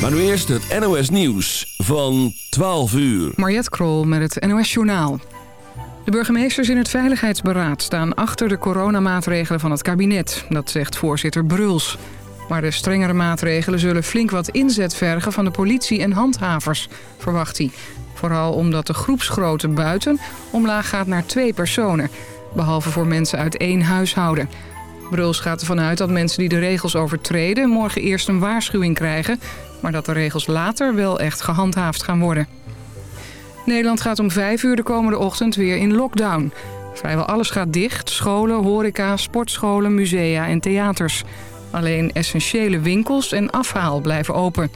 Maar nu eerst het NOS Nieuws van 12 uur. Mariette Krol met het NOS Journaal. De burgemeesters in het Veiligheidsberaad staan achter de coronamaatregelen van het kabinet. Dat zegt voorzitter Bruls. Maar de strengere maatregelen zullen flink wat inzet vergen van de politie en handhavers, verwacht hij. Vooral omdat de groepsgrootte buiten omlaag gaat naar twee personen. Behalve voor mensen uit één huishouden. Bruls gaat ervan uit dat mensen die de regels overtreden... morgen eerst een waarschuwing krijgen... maar dat de regels later wel echt gehandhaafd gaan worden. Nederland gaat om vijf uur de komende ochtend weer in lockdown. Vrijwel alles gaat dicht. Scholen, horeca, sportscholen, musea en theaters. Alleen essentiële winkels en afhaal blijven open.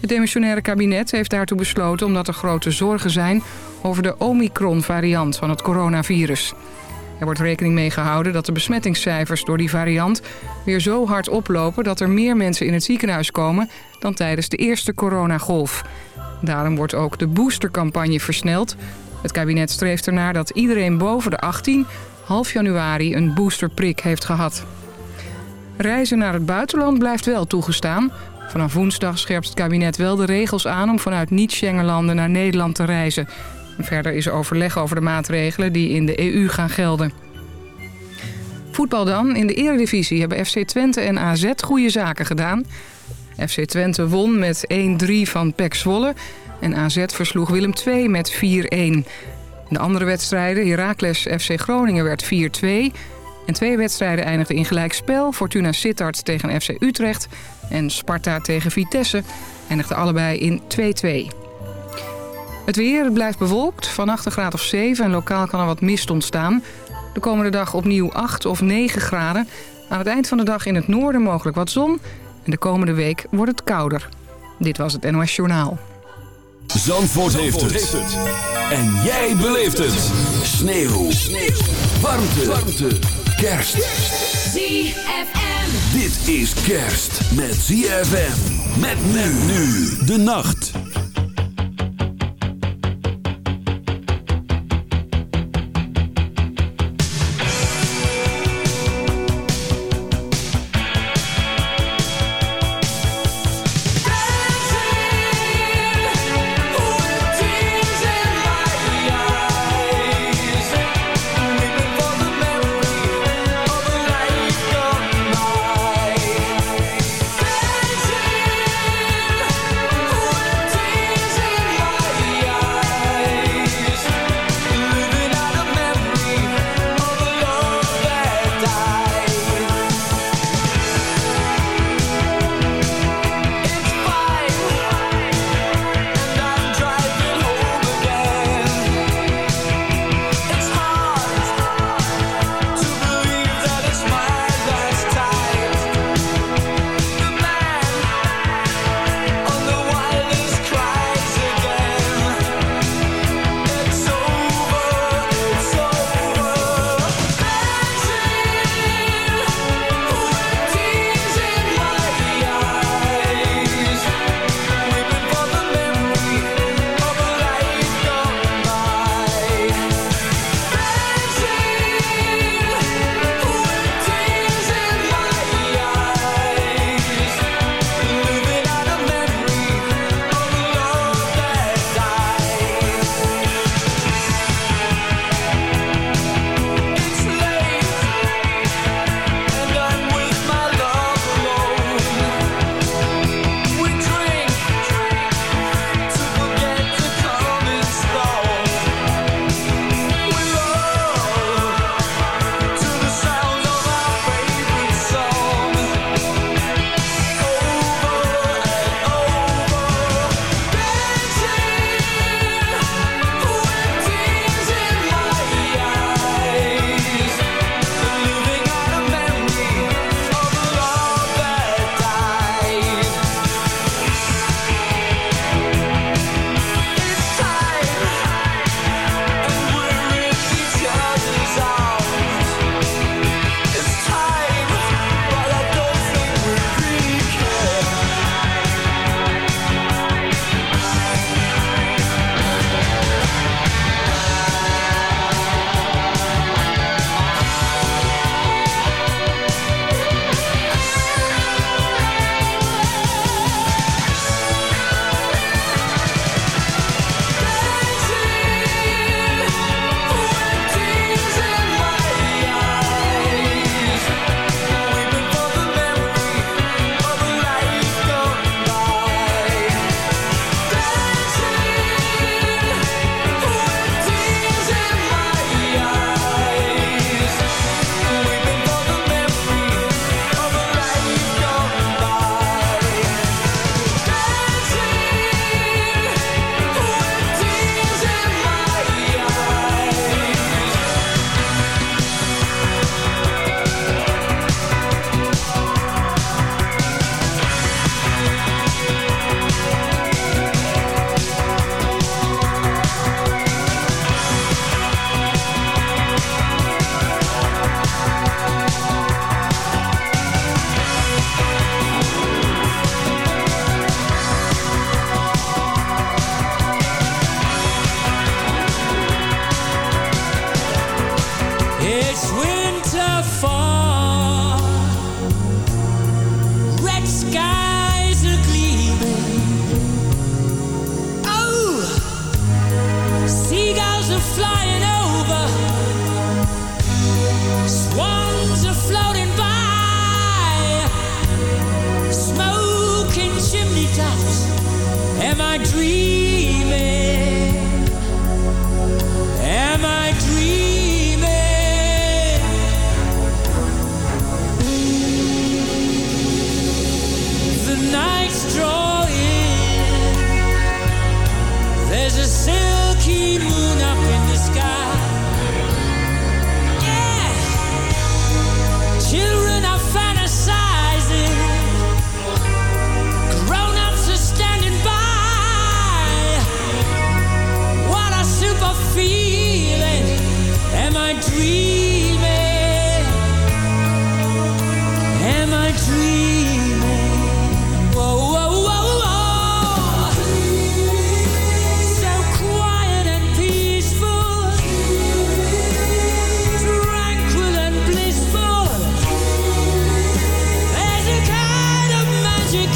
Het demissionaire kabinet heeft daartoe besloten omdat er grote zorgen zijn... over de Omicron-variant van het coronavirus. Er wordt rekening mee gehouden dat de besmettingscijfers door die variant... weer zo hard oplopen dat er meer mensen in het ziekenhuis komen... dan tijdens de eerste coronagolf. Daarom wordt ook de boostercampagne versneld. Het kabinet streeft ernaar dat iedereen boven de 18... half januari een boosterprik heeft gehad. Reizen naar het buitenland blijft wel toegestaan. Vanaf woensdag scherpt het kabinet wel de regels aan... om vanuit niet-Schengenlanden naar Nederland te reizen... Verder is er overleg over de maatregelen die in de EU gaan gelden. Voetbal dan. In de eredivisie hebben FC Twente en AZ goede zaken gedaan. FC Twente won met 1-3 van PEC Zwolle. En AZ versloeg Willem II met 4-1. In de andere wedstrijden, Heracles FC Groningen werd 4-2. En twee wedstrijden eindigden in gelijkspel. Fortuna Sittard tegen FC Utrecht en Sparta tegen Vitesse eindigden allebei in 2-2. Het weer blijft bewolkt, vannacht een graad of 7 en lokaal kan er wat mist ontstaan. De komende dag opnieuw 8 of 9 graden. Aan het eind van de dag in het noorden mogelijk wat zon. En de komende week wordt het kouder. Dit was het NOS Journaal. Zandvoort, heeft, het. En jij beleeft het. Sneeuw. Sneeuw. Warmte. Warmte. Kerst. ZFM. Dit is kerst met ZFM. Met men nu. De nacht.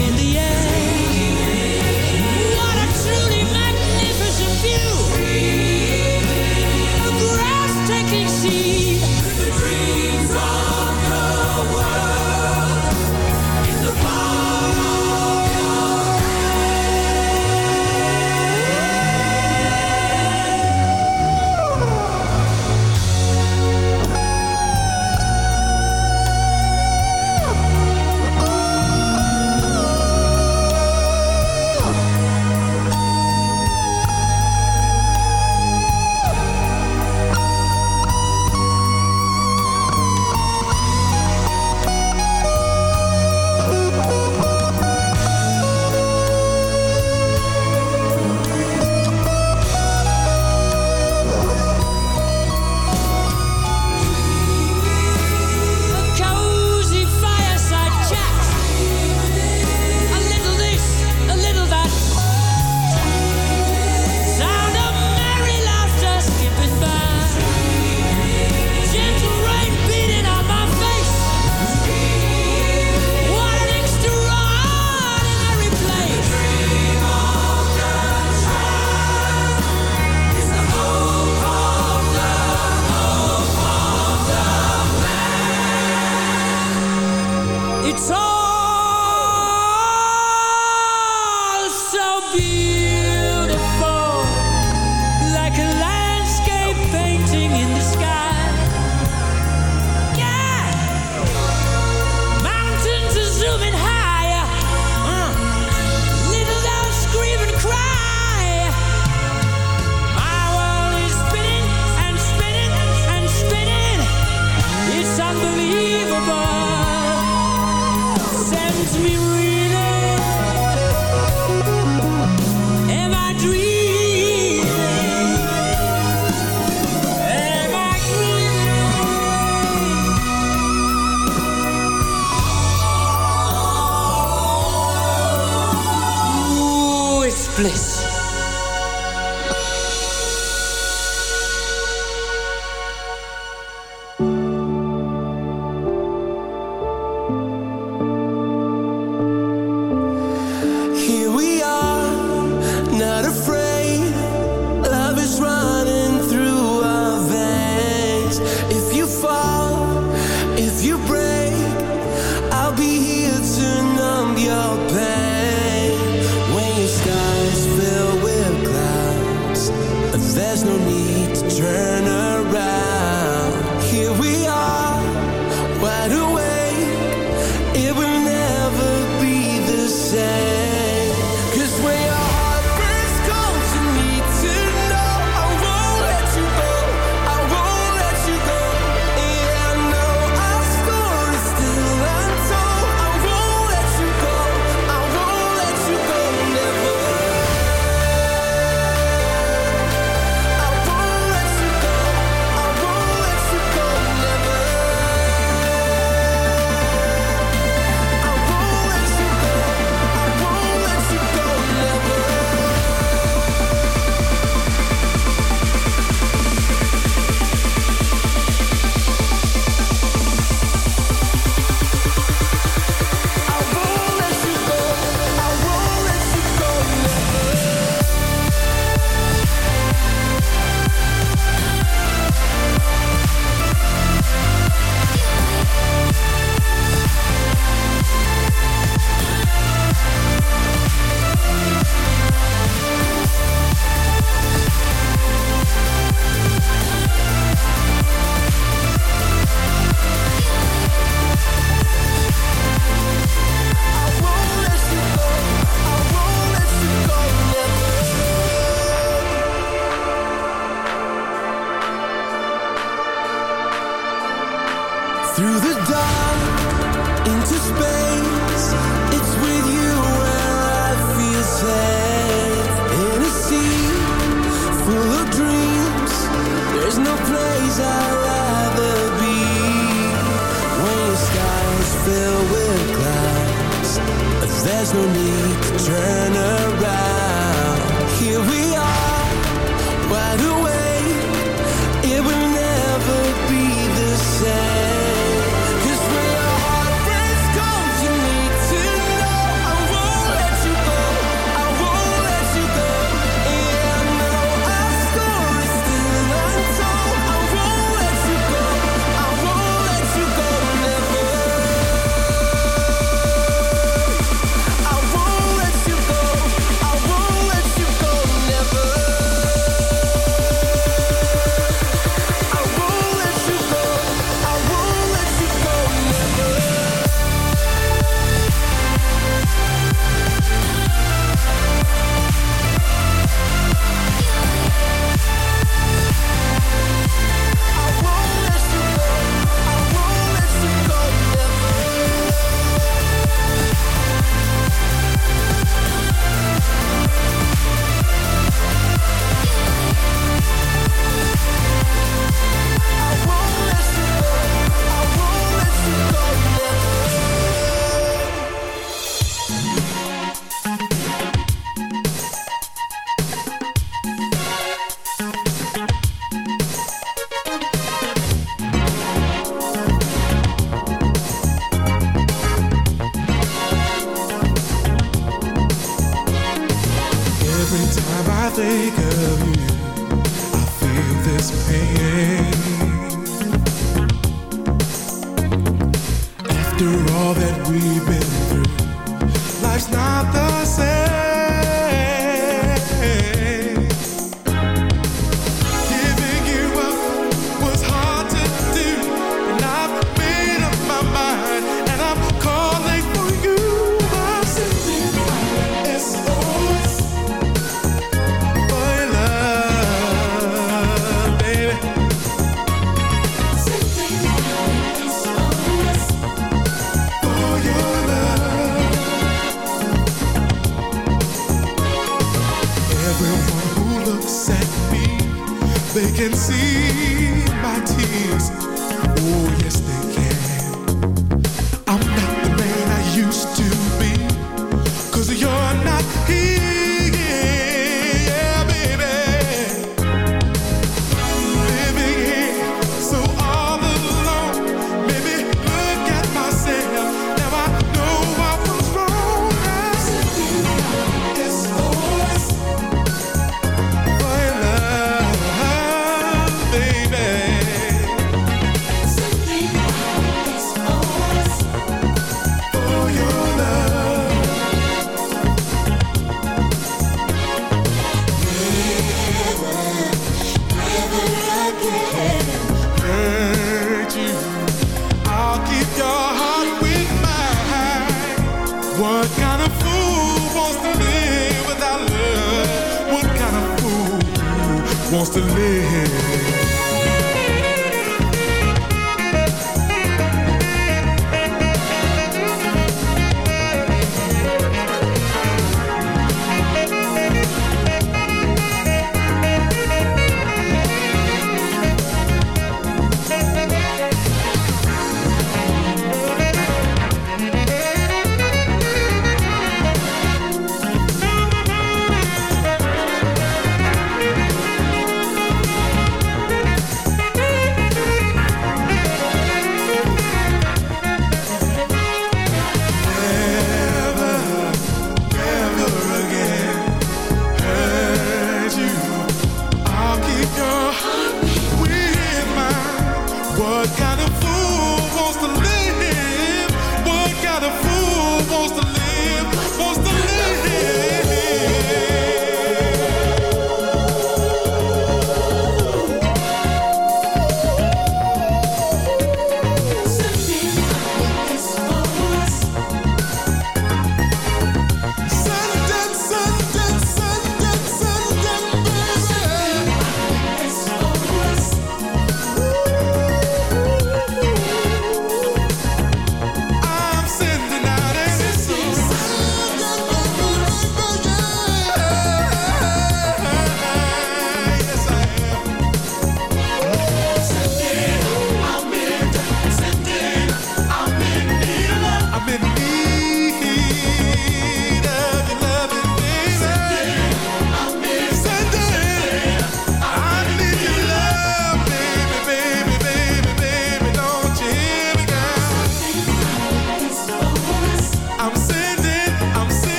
in the air.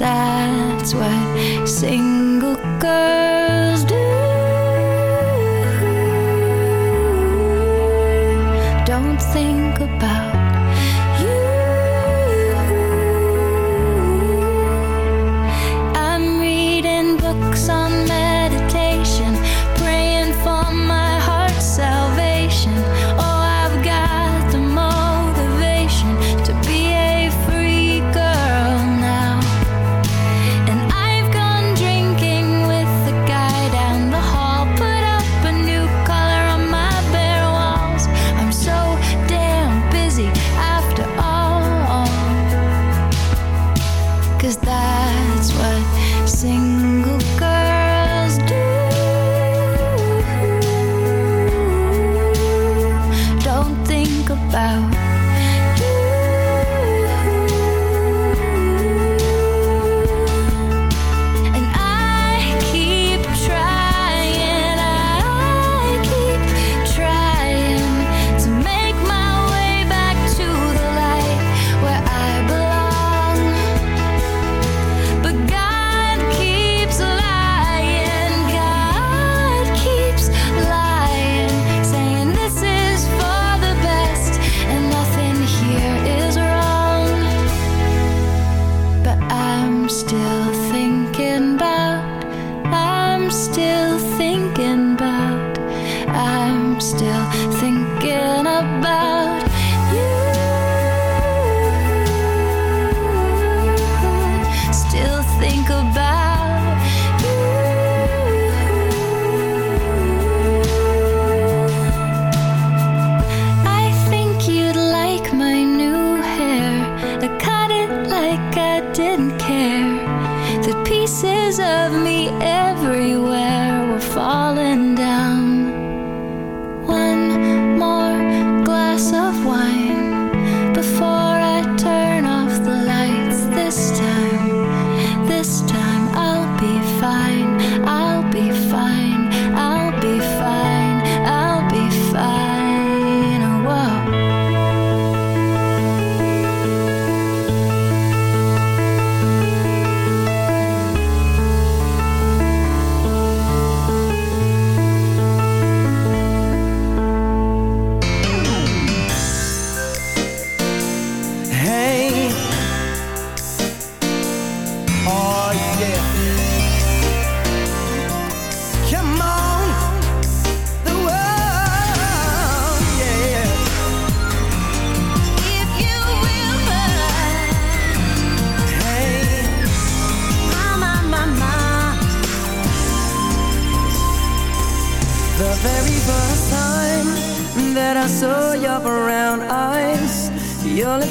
That's why sing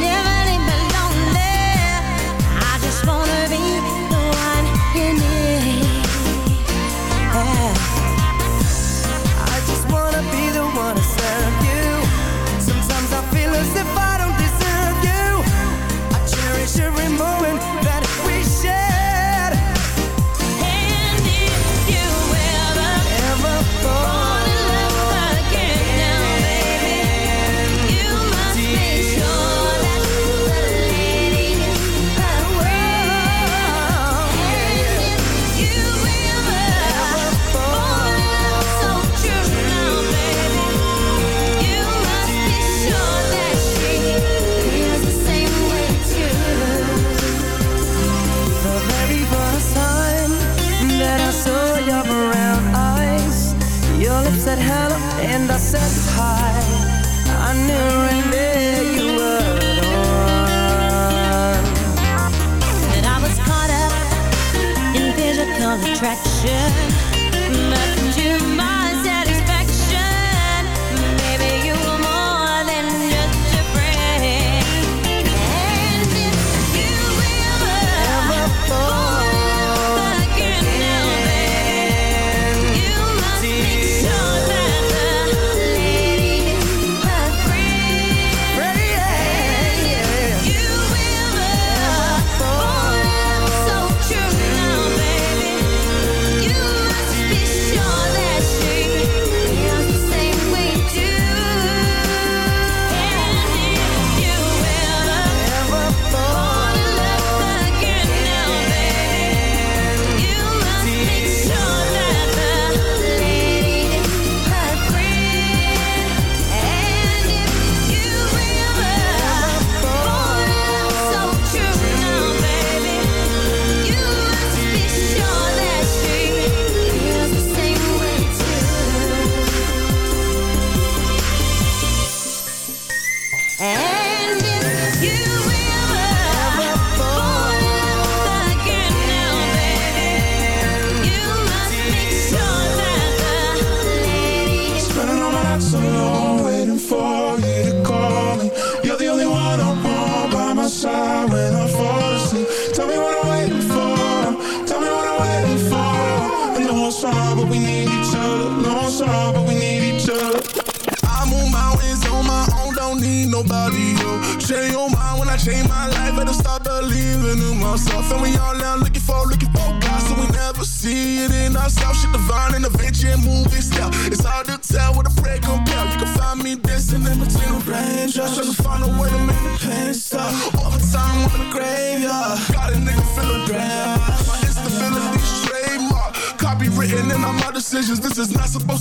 never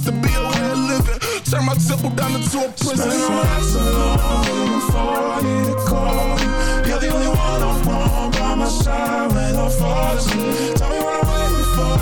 just to be living. Turn my temple down into a prison. So long before I a call. You're the only one I want by my side when I fall asleep. Tell me what I'm waiting for.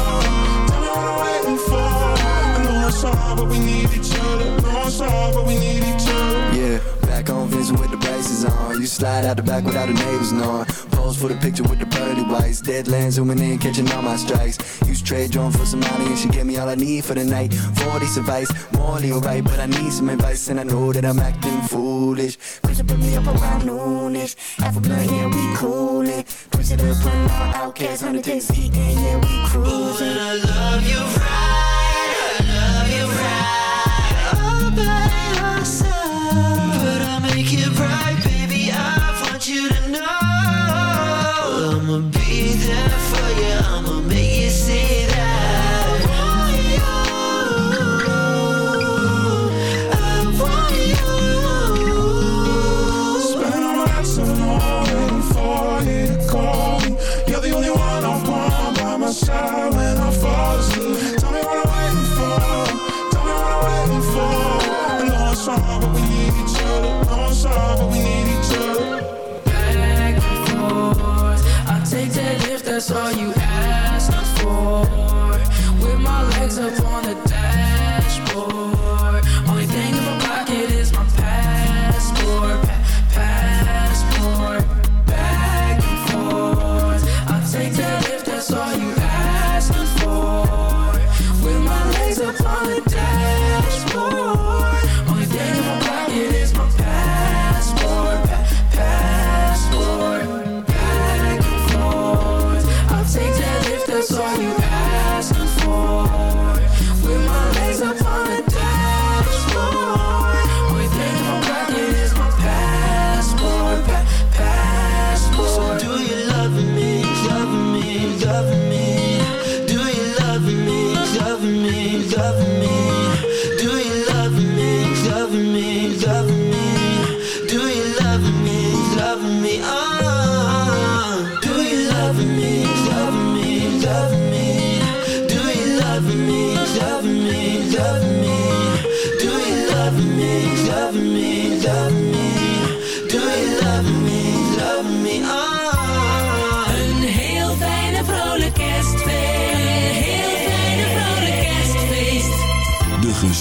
Tell me what I'm waiting for. I know it's hard, but we need each other. I know it's hard, but we need each other. Yeah, back on with braces on. You slide out the back without the neighbors knowing. Pose for the picture with the pearly whites. Deadlands zooming in, catching all my strikes. Use trade drone for some money and she gave me all I need for the night. 40 advice, morally alright, but I need some advice and I know that I'm acting foolish. Push it, put me up around noonish. Alpha blood, yeah, we coolin'. Push it up, putting all outcasts on the. Yeah, we cruising. Ooh, and I love you right. that's all you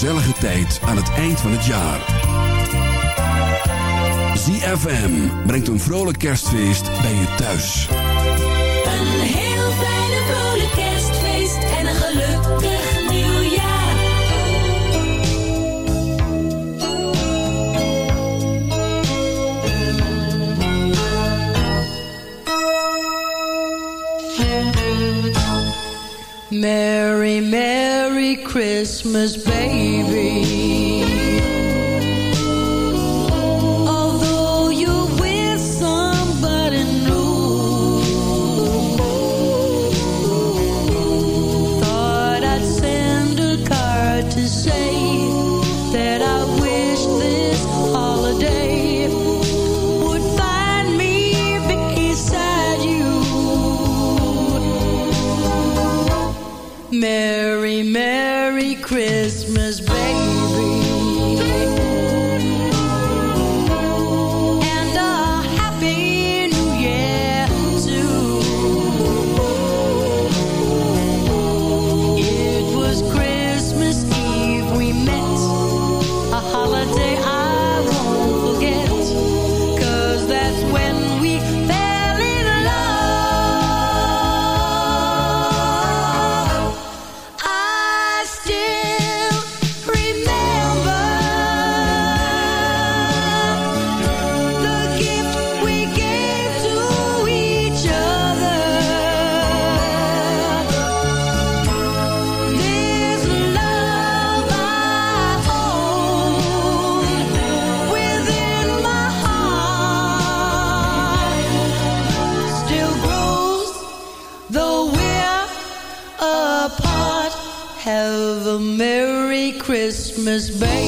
gezellige tijd aan het eind van het jaar. ZFM brengt een vrolijk kerstfeest bij je thuis. Een heel fijne vrolijk kerstfeest en een gelukkig nieuwjaar. Merry, Merry Christmas. me. Christmas, baby. Christmas, baby.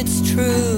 It's true.